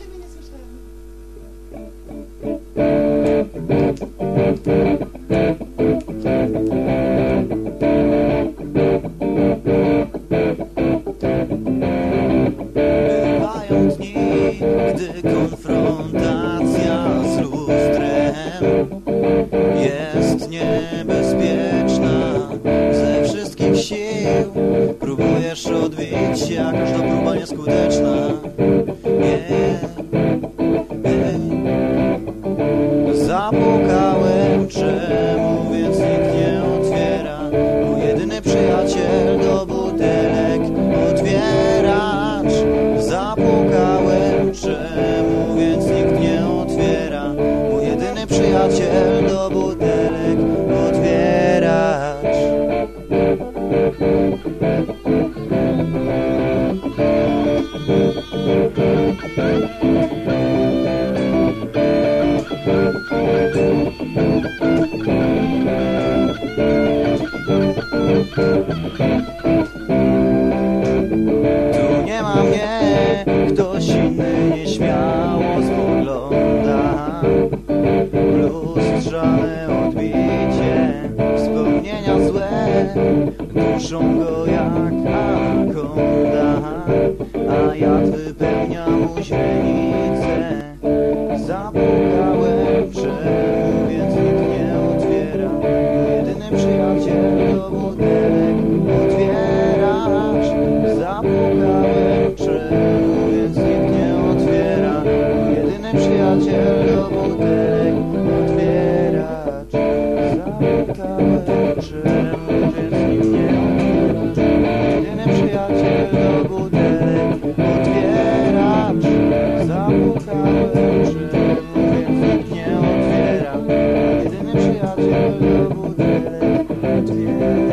siebie nie słyszałem. Bywają dni, gdy konfrontacja z jest niebezpieczna. Ze wszystkich sił próbujesz odbić, a każda próba nieskuteczna. Zapukałem, ktoś nieśmiało spogląda. Lustrzane odbicie Wspomnienia złe. Duszą go jak się do budynek otwierasz Zapukałem, czy mówię, nie otwieram. Jedyny przyjaciel do budynek otwierasz